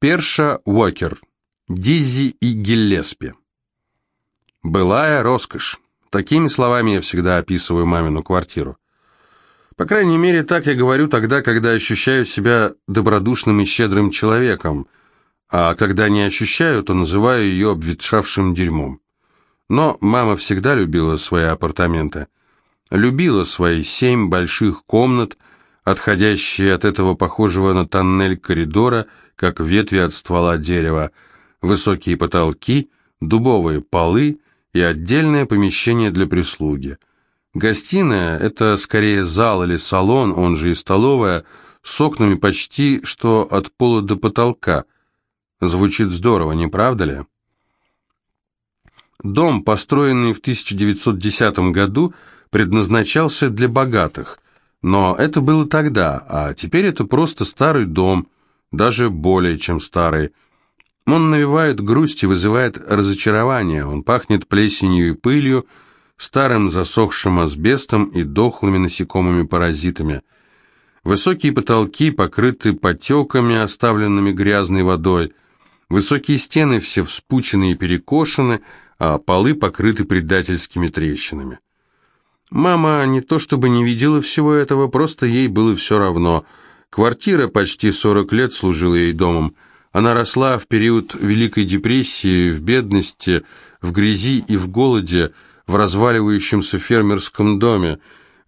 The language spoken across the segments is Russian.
Перша Уокер. Диззи и Гиллеспи. «Былая роскошь». Такими словами я всегда описываю мамину квартиру. По крайней мере, так я говорю тогда, когда ощущаю себя добродушным и щедрым человеком, а когда не ощущаю, то называю ее обветшавшим дерьмом. Но мама всегда любила свои апартаменты. Любила свои семь больших комнат, отходящие от этого похожего на тоннель коридора, как ветви от ствола дерева, высокие потолки, дубовые полы и отдельное помещение для прислуги. Гостиная – это скорее зал или салон, он же и столовая, с окнами почти что от пола до потолка. Звучит здорово, не правда ли? Дом, построенный в 1910 году, предназначался для богатых, но это было тогда, а теперь это просто старый дом, даже более чем старый. Он навевает грусть и вызывает разочарование, он пахнет плесенью и пылью, старым засохшим асбестом и дохлыми насекомыми-паразитами. Высокие потолки покрыты потеками, оставленными грязной водой, высокие стены все вспучены и перекошены, а полы покрыты предательскими трещинами. Мама не то чтобы не видела всего этого, просто ей было все равно. Квартира почти 40 лет служила ей домом. Она росла в период Великой депрессии, в бедности, в грязи и в голоде, в разваливающемся фермерском доме.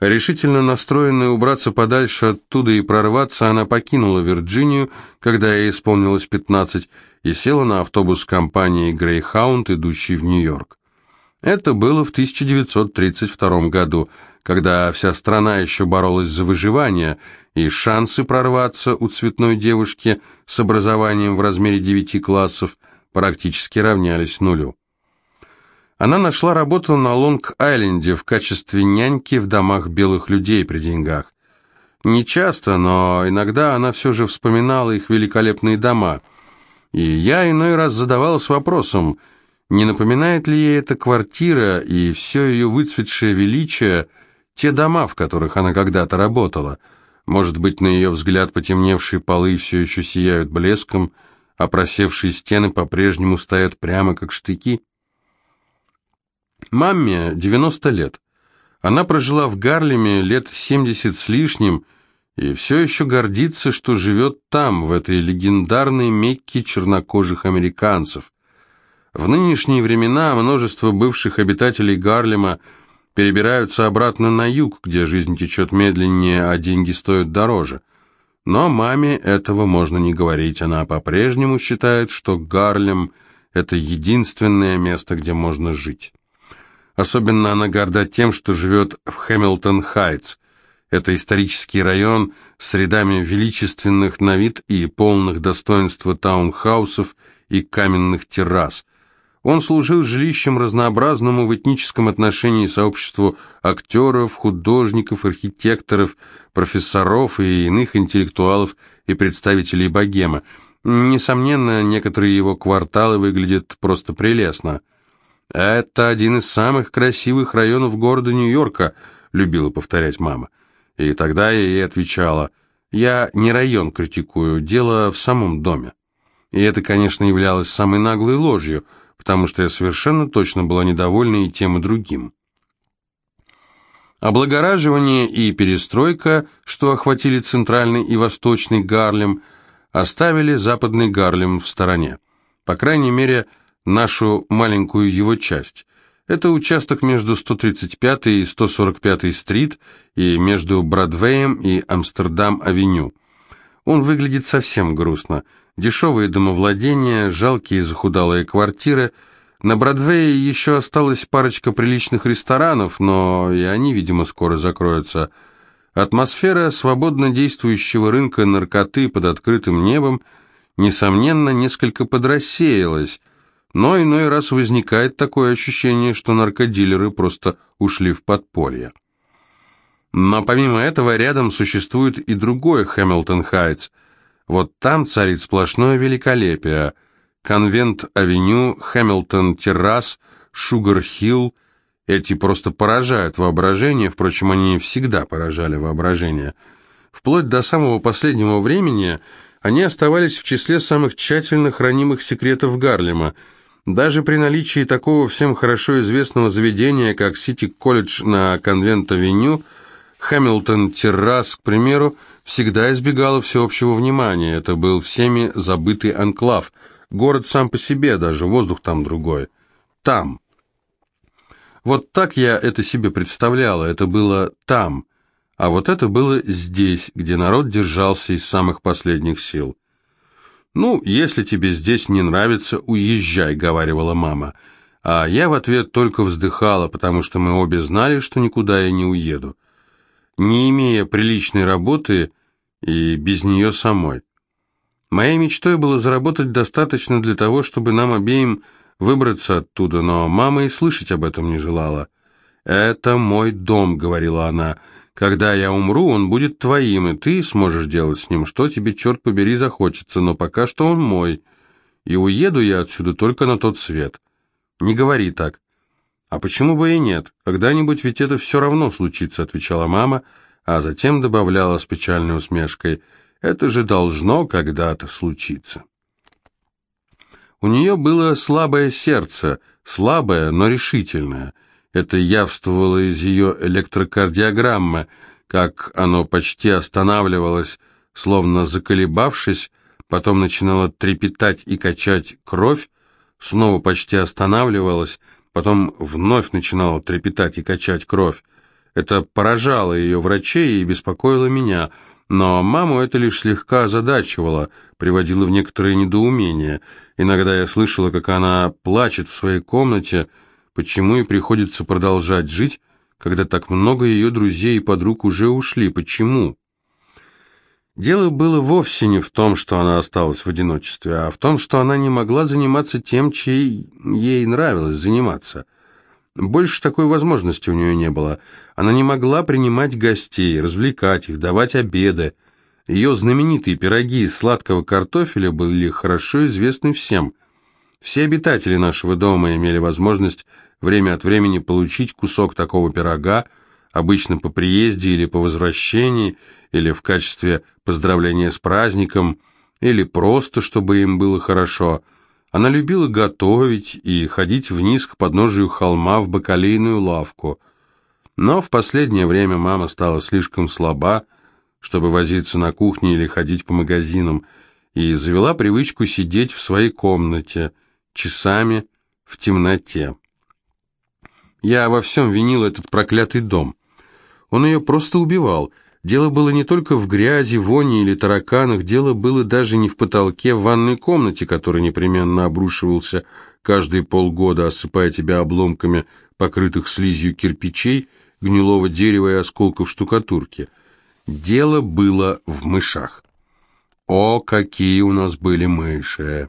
Решительно настроенная убраться подальше оттуда и прорваться, она покинула Вирджинию, когда ей исполнилось 15, и села на автобус компании Greyhound, идущий в Нью-Йорк. Это было в 1932 году, когда вся страна еще боролась за выживание, и шансы прорваться у цветной девушки с образованием в размере девяти классов практически равнялись нулю. Она нашла работу на Лонг-Айленде в качестве няньки в домах белых людей при деньгах. Не часто, но иногда она все же вспоминала их великолепные дома – и я иной раз задавалась вопросом, не напоминает ли ей эта квартира и все ее выцветшее величие те дома, в которых она когда-то работала. Может быть, на ее взгляд потемневшие полы все еще сияют блеском, а просевшие стены по-прежнему стоят прямо как штыки? Мамме 90 лет. Она прожила в Гарлеме лет 70 с лишним, и все еще гордится, что живет там, в этой легендарной Мекке чернокожих американцев. В нынешние времена множество бывших обитателей Гарлема перебираются обратно на юг, где жизнь течет медленнее, а деньги стоят дороже. Но маме этого можно не говорить, она по-прежнему считает, что Гарлем – это единственное место, где можно жить. Особенно она горда тем, что живет в Хэмилтон-Хайтс, это исторический район с рядами величественных на вид и полных достоинства таунхаусов и каменных террас. Он служил жилищем разнообразному в этническом отношении сообществу актеров, художников, архитекторов, профессоров и иных интеллектуалов и представителей богема. Несомненно, некоторые его кварталы выглядят просто прелестно. «Это один из самых красивых районов города Нью-Йорка», — любила повторять мама. И тогда я ей отвечала, я не район критикую, дело в самом доме. И это, конечно, являлось самой наглой ложью, потому что я совершенно точно была недовольна и тем, и другим. Облагораживание и перестройка, что охватили центральный и восточный Гарлем, оставили западный Гарлем в стороне. По крайней мере, нашу маленькую его часть. Это участок между 135 и 145 стрит и между Бродвеем и Амстердам-авеню. Он выглядит совсем грустно. Дешевые домовладения, жалкие захудалые квартиры. На Бродвее еще осталась парочка приличных ресторанов, но и они, видимо, скоро закроются. Атмосфера свободно действующего рынка наркоты под открытым небом, несомненно, несколько подрассеялась, но иной раз возникает такое ощущение, что наркодилеры просто ушли в подполье. Но помимо этого рядом существует и другой Хэмилтон Хайтс. Вот там царит сплошное великолепие. Конвент-авеню, Хэмилтон-террас, Шугар-хилл. Эти просто поражают воображение, впрочем, они всегда поражали воображение. Вплоть до самого последнего времени они оставались в числе самых тщательно хранимых секретов Гарлема. Даже при наличии такого всем хорошо известного заведения, как Сити-колледж на Конвент-авеню, Хэмилтон-террас, к примеру, всегда избегала всеобщего внимания. Это был всеми забытый анклав. Город сам по себе, даже воздух там другой. Там. Вот так я это себе представляла, это было там. А вот это было здесь, где народ держался из самых последних сил. «Ну, если тебе здесь не нравится, уезжай», — говаривала мама. А я в ответ только вздыхала, потому что мы обе знали, что никуда я не уеду. Не имея приличной работы и без нее самой. Моей мечтой было заработать достаточно для того, чтобы нам обеим выбраться оттуда, но мама и слышать об этом не желала. «Это мой дом», — говорила она, — когда я умру, он будет твоим, и ты сможешь делать с ним, что тебе, черт побери, захочется, но пока что он мой, и уеду я отсюда только на тот свет. Не говори так. А почему бы и нет? Когда-нибудь ведь это все равно случится, отвечала мама, а затем добавляла с печальной усмешкой, это же должно когда-то случиться. У нее было слабое сердце, слабое, но решительное – это явствовало из ее электрокардиограммы, как оно почти останавливалось, словно заколебавшись, потом начинало трепетать и качать кровь, снова почти останавливалось, потом вновь начинало трепетать и качать кровь. Это поражало ее врачей и беспокоило меня, но маму это лишь слегка озадачивало, приводило в некоторое недоумение. Иногда я слышала, как она плачет в своей комнате, Почему ей приходится продолжать жить, когда так много ее друзей и подруг уже ушли? Почему? Дело было вовсе не в том, что она осталась в одиночестве, а в том, что она не могла заниматься тем, чей ей нравилось заниматься. Больше такой возможности у нее не было. Она не могла принимать гостей, развлекать их, давать обеды. Ее знаменитые пироги из сладкого картофеля были хорошо известны всем. Все обитатели нашего дома имели возможность время от времени получить кусок такого пирога, обычно по приезде или по возвращении, или в качестве поздравления с праздником, или просто, чтобы им было хорошо. Она любила готовить и ходить вниз к подножию холма в бакалейную лавку. Но в последнее время мама стала слишком слаба, чтобы возиться на кухне или ходить по магазинам, и завела привычку сидеть в своей комнате часами в темноте. Я во всем винил этот проклятый дом. Он ее просто убивал. Дело было не только в грязи, вони или тараканах, дело было даже не в потолке в ванной комнате, который непременно обрушивался каждые полгода, осыпая тебя обломками покрытых слизью кирпичей, гнилого дерева и осколков штукатурки. Дело было в мышах. О, какие у нас были мыши!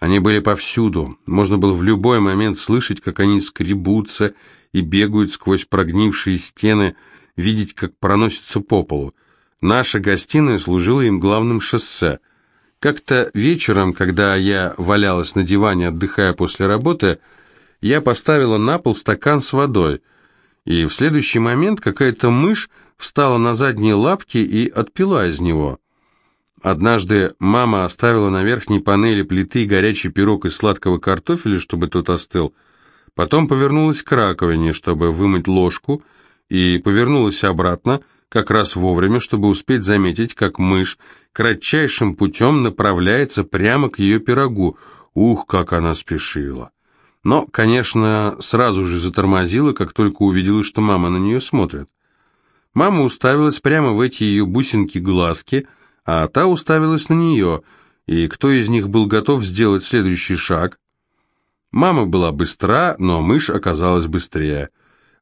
Они были повсюду. Можно было в любой момент слышать, как они скребутся и бегают сквозь прогнившие стены, видеть, как проносятся по полу. Наша гостиная служила им главным шоссе. Как-то вечером, когда я валялась на диване, отдыхая после работы, я поставила на пол стакан с водой, и в следующий момент какая-то мышь встала на задние лапки и отпила из него. Однажды мама оставила на верхней панели плиты горячий пирог из сладкого картофеля, чтобы тот остыл. Потом повернулась к раковине, чтобы вымыть ложку, и повернулась обратно, как раз вовремя, чтобы успеть заметить, как мышь кратчайшим путем направляется прямо к ее пирогу. Ух, как она спешила! Но, конечно, сразу же затормозила, как только увидела, что мама на нее смотрит. Мама уставилась прямо в эти ее бусинки-глазки – а та уставилась на нее, и кто из них был готов сделать следующий шаг? Мама была быстра, но мышь оказалась быстрее.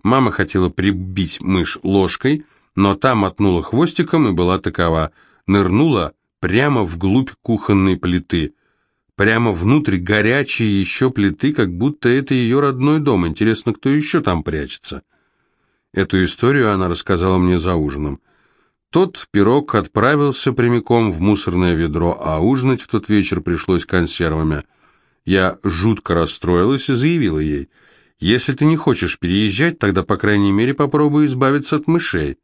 Мама хотела прибить мышь ложкой, но та мотнула хвостиком и была такова. Нырнула прямо вглубь кухонной плиты. Прямо внутрь горячей еще плиты, как будто это ее родной дом. Интересно, кто еще там прячется? Эту историю она рассказала мне за ужином. Тот пирог отправился прямиком в мусорное ведро, а ужинать в тот вечер пришлось консервами. Я жутко расстроилась и заявила ей, «Если ты не хочешь переезжать, тогда, по крайней мере, попробуй избавиться от мышей».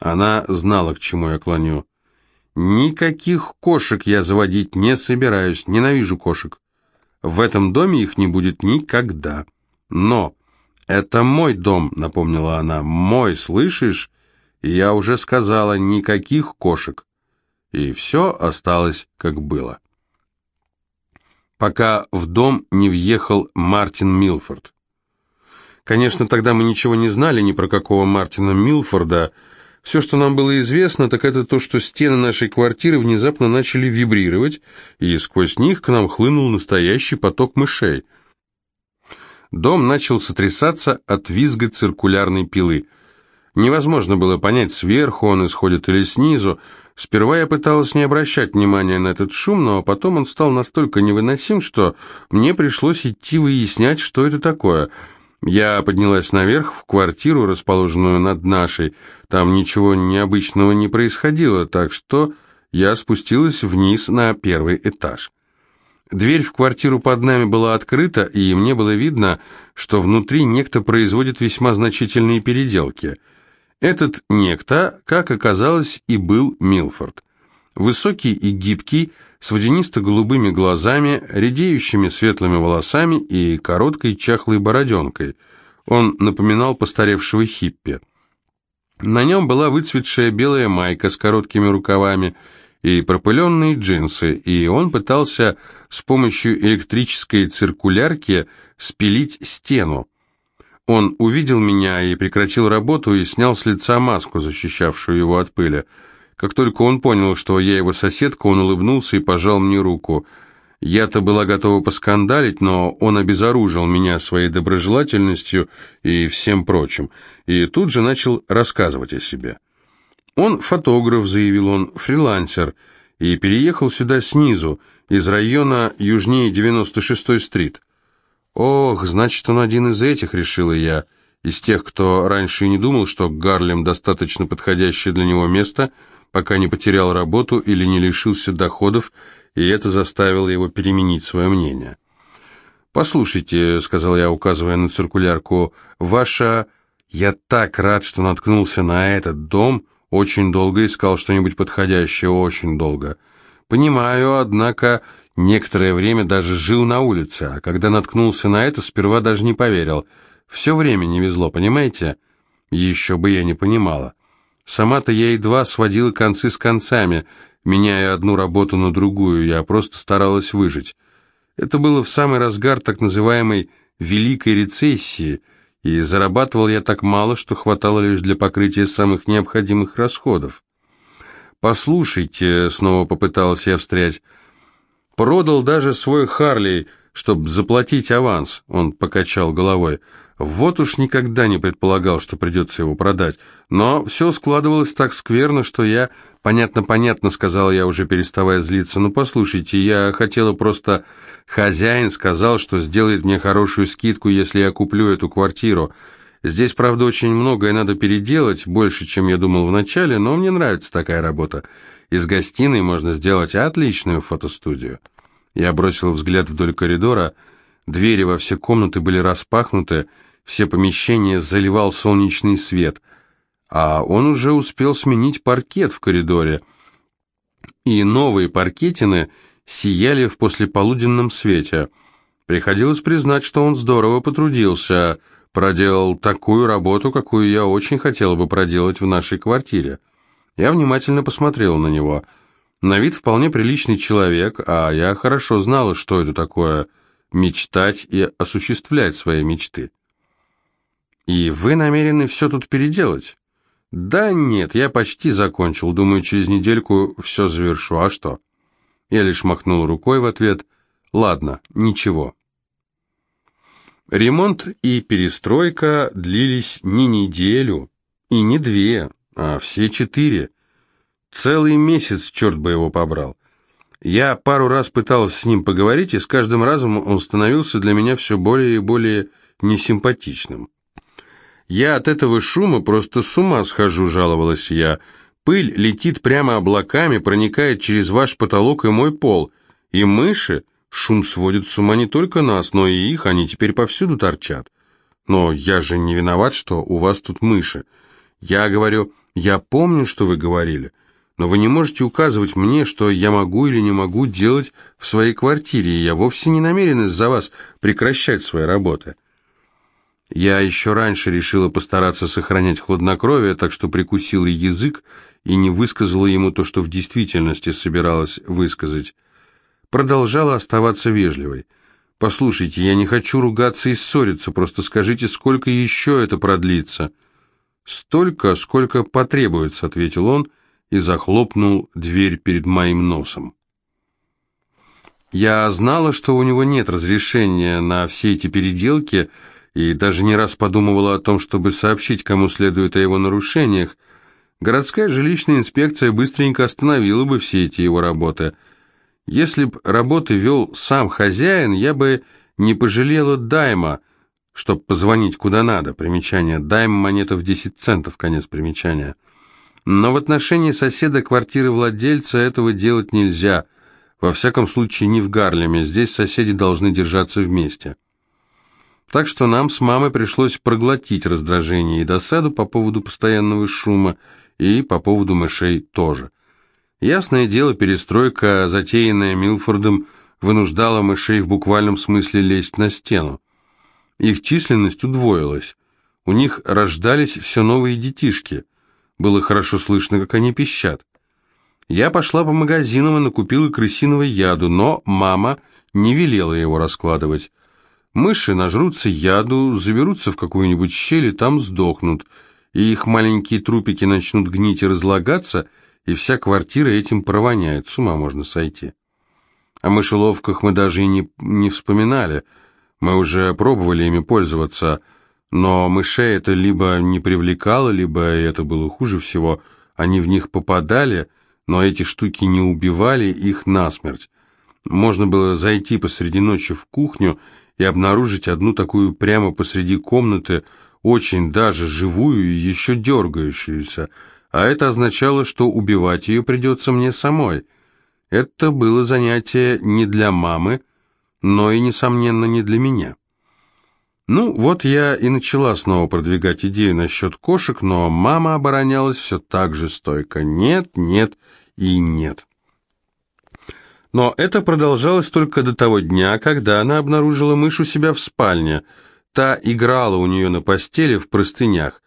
Она знала, к чему я клоню. Никаких кошек я заводить не собираюсь, ненавижу кошек. В этом доме их не будет никогда. Но это мой дом, напомнила она, мой, слышишь? Я уже сказала, никаких кошек. И все осталось, как было. Пока в дом не въехал Мартин Милфорд. Конечно, тогда мы ничего не знали ни про какого Мартина Милфорда, все, что нам было известно, так это то, что стены нашей квартиры внезапно начали вибрировать, и сквозь них к нам хлынул настоящий поток мышей. Дом начал сотрясаться от визга циркулярной пилы. Невозможно было понять, сверху он исходит или снизу. Сперва я пыталась не обращать внимания на этот шум, но потом он стал настолько невыносим, что мне пришлось идти выяснять, что это такое — я поднялась наверх, в квартиру, расположенную над нашей. Там ничего необычного не происходило, так что я спустилась вниз на первый этаж. Дверь в квартиру под нами была открыта, и мне было видно, что внутри некто производит весьма значительные переделки. Этот некто, как оказалось, и был Милфорд. Высокий и гибкий, с водянисто-голубыми глазами, редеющими светлыми волосами и короткой чахлой бороденкой. Он напоминал постаревшего хиппи. На нем была выцветшая белая майка с короткими рукавами и пропыленные джинсы, и он пытался с помощью электрической циркулярки спилить стену. Он увидел меня и прекратил работу и снял с лица маску, защищавшую его от пыли. Как только он понял, что я его соседка, он улыбнулся и пожал мне руку. Я-то была готова поскандалить, но он обезоружил меня своей доброжелательностью и всем прочим, и тут же начал рассказывать о себе. Он фотограф, заявил он, фрилансер, и переехал сюда снизу, из района южнее 96-й стрит. Ох, значит, он один из этих, решила я, из тех, кто раньше и не думал, что Гарлем достаточно подходящее для него место – пока не потерял работу или не лишился доходов, и это заставило его переменить свое мнение. «Послушайте», — сказал я, указывая на циркулярку, — «ваша... Я так рад, что наткнулся на этот дом, очень долго искал что-нибудь подходящее, очень долго. Понимаю, однако, некоторое время даже жил на улице, а когда наткнулся на это, сперва даже не поверил. Все время не везло, понимаете? Еще бы я не понимала. Сама-то я едва сводила концы с концами, меняя одну работу на другую, я просто старалась выжить. Это было в самый разгар так называемой «великой рецессии», и зарабатывал я так мало, что хватало лишь для покрытия самых необходимых расходов. «Послушайте», — снова попыталась я встрять, — «продал даже свой Харли, чтобы заплатить аванс», — он покачал головой, — вот уж никогда не предполагал, что придется его продать. Но все складывалось так скверно, что я... «Понятно, понятно», — сказал я, уже переставая злиться. «Ну, послушайте, я хотела просто... Хозяин сказал, что сделает мне хорошую скидку, если я куплю эту квартиру. Здесь, правда, очень многое надо переделать, больше, чем я думал вначале, но мне нравится такая работа. Из гостиной можно сделать отличную фотостудию». Я бросил взгляд вдоль коридора. Двери во все комнаты были распахнуты, все помещения заливал солнечный свет, а он уже успел сменить паркет в коридоре, и новые паркетины сияли в послеполуденном свете. Приходилось признать, что он здорово потрудился, проделал такую работу, какую я очень хотела бы проделать в нашей квартире. Я внимательно посмотрел на него. На вид вполне приличный человек, а я хорошо знала, что это такое – мечтать и осуществлять свои мечты. «И вы намерены все тут переделать?» «Да нет, я почти закончил. Думаю, через недельку все завершу. А что?» Я лишь махнул рукой в ответ. «Ладно, ничего». Ремонт и перестройка длились не неделю и не две, а все четыре. Целый месяц, черт бы его побрал. Я пару раз пытался с ним поговорить, и с каждым разом он становился для меня все более и более несимпатичным. «Я от этого шума просто с ума схожу», — жаловалась я. «Пыль летит прямо облаками, проникает через ваш потолок и мой пол. И мыши, шум сводит с ума не только нас, но и их, они теперь повсюду торчат. Но я же не виноват, что у вас тут мыши. Я говорю, я помню, что вы говорили, Но вы не можете указывать мне, что я могу или не могу делать в своей квартире, и я вовсе не намерен из-за вас прекращать свои работы. Я еще раньше решила постараться сохранять хладнокровие, так что прикусила язык и не высказала ему то, что в действительности собиралась высказать. Продолжала оставаться вежливой. «Послушайте, я не хочу ругаться и ссориться, просто скажите, сколько еще это продлится?» «Столько, сколько потребуется», — ответил он и захлопнул дверь перед моим носом. Я знала, что у него нет разрешения на все эти переделки, и даже не раз подумывала о том, чтобы сообщить, кому следует о его нарушениях. Городская жилищная инспекция быстренько остановила бы все эти его работы. Если б работы вел сам хозяин, я бы не пожалела дайма, чтобы позвонить куда надо. Примечание. Дайм монета в 10 центов, конец примечания. Но в отношении соседа квартиры владельца этого делать нельзя. Во всяком случае, не в Гарлеме. Здесь соседи должны держаться вместе. Так что нам с мамой пришлось проглотить раздражение и досаду по поводу постоянного шума, и по поводу мышей тоже. Ясное дело, перестройка, затеянная Милфордом, вынуждала мышей в буквальном смысле лезть на стену. Их численность удвоилась. У них рождались все новые детишки. Было хорошо слышно, как они пищат. Я пошла по магазинам и накупила крысиного яду, но мама не велела его раскладывать. Мыши нажрутся яду, заберутся в какую-нибудь щель и там сдохнут, и их маленькие трупики начнут гнить и разлагаться, и вся квартира этим провоняет, с ума можно сойти. О мышеловках мы даже и не, не вспоминали, мы уже пробовали ими пользоваться, но мышей это либо не привлекало, либо, это было хуже всего, они в них попадали, но эти штуки не убивали их насмерть. Можно было зайти посреди ночи в кухню и обнаружить одну такую прямо посреди комнаты, очень даже живую и еще дергающуюся, а это означало, что убивать ее придется мне самой. Это было занятие не для мамы, но и, несомненно, не для меня. Ну, вот я и начала снова продвигать идею насчет кошек, но мама оборонялась все так же стойко. Нет, нет и нет. Но это продолжалось только до того дня, когда она обнаружила мышь у себя в спальне. Та играла у нее на постели в простынях.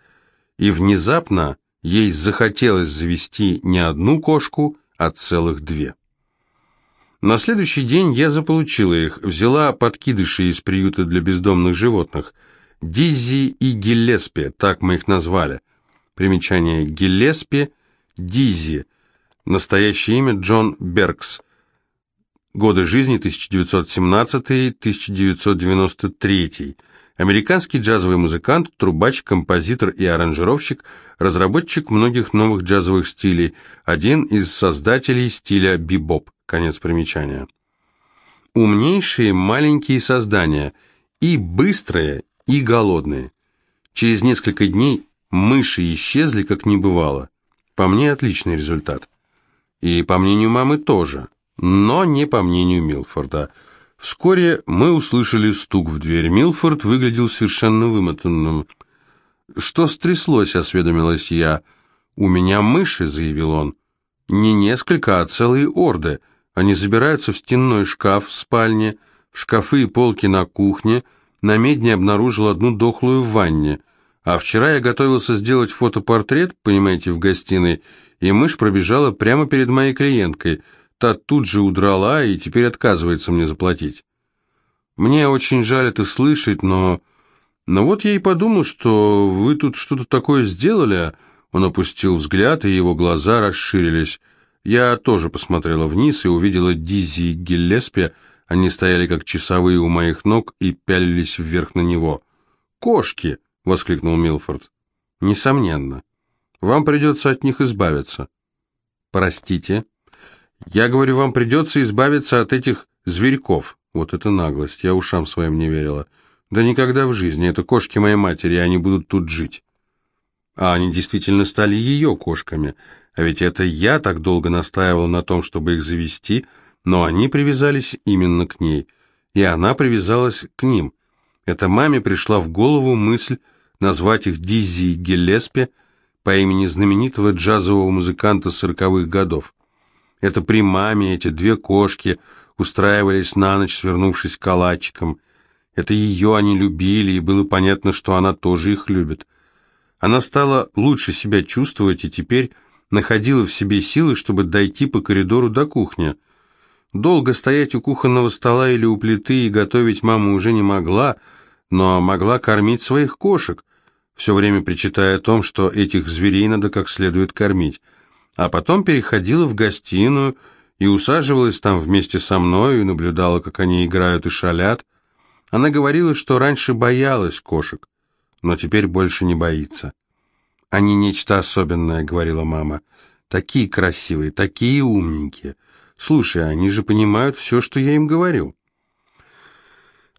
И внезапно ей захотелось завести не одну кошку, а целых две. На следующий день я заполучила их, взяла подкидыши из приюта для бездомных животных. Дизи и Гиллеспи, так мы их назвали. Примечание Гиллеспи, Дизи. Настоящее имя Джон Беркс. Годы жизни 1917-1993. Американский джазовый музыкант, трубач, композитор и аранжировщик, разработчик многих новых джазовых стилей, один из создателей стиля бибоп. Конец примечания. Умнейшие маленькие создания, и быстрые, и голодные. Через несколько дней мыши исчезли, как не бывало. По мне, отличный результат. И по мнению мамы тоже но не по мнению Милфорда. Вскоре мы услышали стук в дверь. Милфорд выглядел совершенно вымотанным. «Что стряслось?» — осведомилась я. «У меня мыши», — заявил он. «Не несколько, а целые орды. Они забираются в стенной шкаф в спальне, в шкафы и полки на кухне. На медне обнаружил одну дохлую в ванне. А вчера я готовился сделать фотопортрет, понимаете, в гостиной, и мышь пробежала прямо перед моей клиенткой — Та тут же удрала и теперь отказывается мне заплатить. Мне очень жаль это слышать, но... Но вот я и подумал, что вы тут что-то такое сделали. Он опустил взгляд, и его глаза расширились. Я тоже посмотрела вниз и увидела Дизи и Гиллеспи. Они стояли как часовые у моих ног и пялились вверх на него. «Кошки!» — воскликнул Милфорд. «Несомненно. Вам придется от них избавиться». «Простите?» Я говорю, вам придется избавиться от этих зверьков. Вот это наглость, я ушам своим не верила. Да никогда в жизни, это кошки моей матери, они будут тут жить. А они действительно стали ее кошками. А ведь это я так долго настаивал на том, чтобы их завести, но они привязались именно к ней. И она привязалась к ним. Это маме пришла в голову мысль назвать их Дизи и Гелеспи, по имени знаменитого джазового музыканта сороковых годов. Это при маме эти две кошки устраивались на ночь, свернувшись калачиком. Это ее они любили, и было понятно, что она тоже их любит. Она стала лучше себя чувствовать и теперь находила в себе силы, чтобы дойти по коридору до кухни. Долго стоять у кухонного стола или у плиты и готовить мама уже не могла, но могла кормить своих кошек, все время причитая о том, что этих зверей надо как следует кормить. А потом переходила в гостиную и усаживалась там вместе со мной и наблюдала, как они играют и шалят. Она говорила, что раньше боялась кошек, но теперь больше не боится. «Они нечто особенное», — говорила мама. «Такие красивые, такие умненькие. Слушай, они же понимают все, что я им говорю.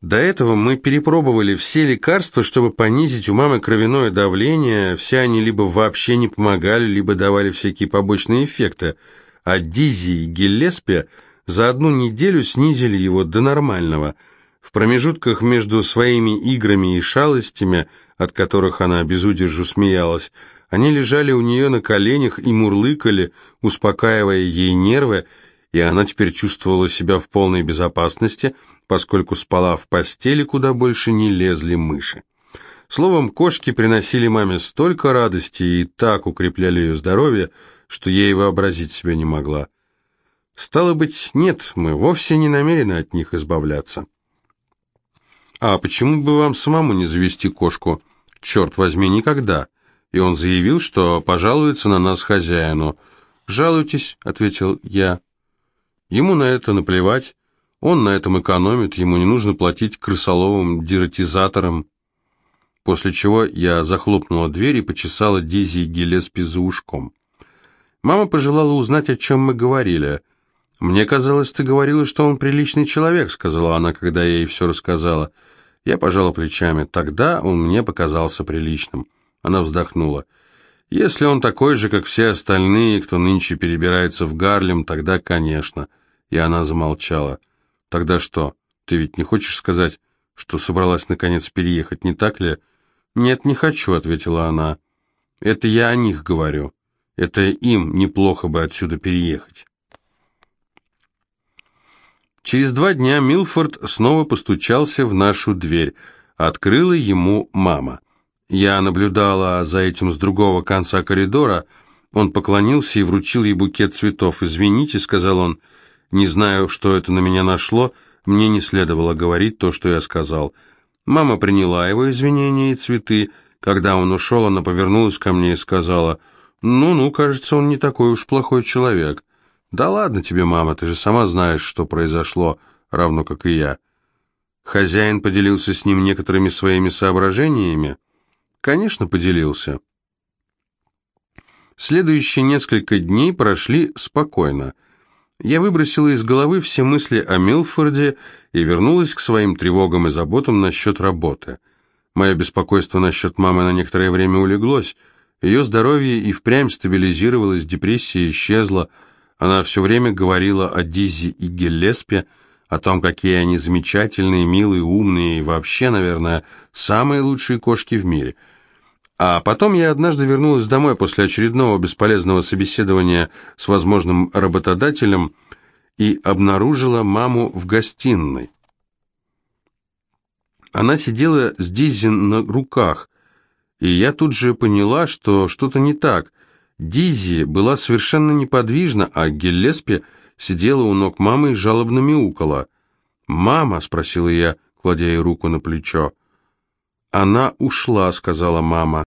До этого мы перепробовали все лекарства, чтобы понизить у мамы кровяное давление. Все они либо вообще не помогали, либо давали всякие побочные эффекты. А Дизи и Гиллеспи за одну неделю снизили его до нормального. В промежутках между своими играми и шалостями, от которых она без удержу смеялась, они лежали у нее на коленях и мурлыкали, успокаивая ей нервы, и она теперь чувствовала себя в полной безопасности, поскольку спала в постели, куда больше не лезли мыши. Словом, кошки приносили маме столько радости и так укрепляли ее здоровье, что ей вообразить себе не могла. Стало быть, нет, мы вовсе не намерены от них избавляться. «А почему бы вам самому не завести кошку? Черт возьми, никогда!» И он заявил, что пожалуется на нас хозяину. «Жалуйтесь», — ответил я. Ему на это наплевать, он на этом экономит, ему не нужно платить крысоловым дератизаторам. После чего я захлопнула дверь и почесала Дизи Гелеспи за ушком. Мама пожелала узнать, о чем мы говорили. «Мне казалось, ты говорила, что он приличный человек», — сказала она, когда я ей все рассказала. Я пожала плечами. Тогда он мне показался приличным. Она вздохнула. Если он такой же, как все остальные, кто нынче перебирается в Гарлем, тогда, конечно. И она замолчала. Тогда что? Ты ведь не хочешь сказать, что собралась наконец переехать, не так ли? Нет, не хочу, ответила она. Это я о них говорю. Это им неплохо бы отсюда переехать. Через два дня Милфорд снова постучался в нашу дверь. Открыла ему мама. Я наблюдала за этим с другого конца коридора. Он поклонился и вручил ей букет цветов. «Извините», — сказал он, — «не знаю, что это на меня нашло. Мне не следовало говорить то, что я сказал». Мама приняла его извинения и цветы. Когда он ушел, она повернулась ко мне и сказала, «Ну-ну, кажется, он не такой уж плохой человек». «Да ладно тебе, мама, ты же сама знаешь, что произошло, равно как и я». Хозяин поделился с ним некоторыми своими соображениями. Конечно, поделился. Следующие несколько дней прошли спокойно. Я выбросила из головы все мысли о Милфорде и вернулась к своим тревогам и заботам насчет работы. Мое беспокойство насчет мамы на некоторое время улеглось. Ее здоровье и впрямь стабилизировалось, депрессия исчезла. Она все время говорила о Дизи и Гелеспе, о том, какие они замечательные, милые, умные и вообще, наверное, самые лучшие кошки в мире – а потом я однажды вернулась домой после очередного бесполезного собеседования с возможным работодателем и обнаружила маму в гостиной. Она сидела с Дизи на руках, и я тут же поняла, что что-то не так. Дизи была совершенно неподвижна, а Геллеспи сидела у ног мамы и жалобно мяукала. «Мама?» — спросила я, кладя ей руку на плечо. «Она ушла», — сказала мама.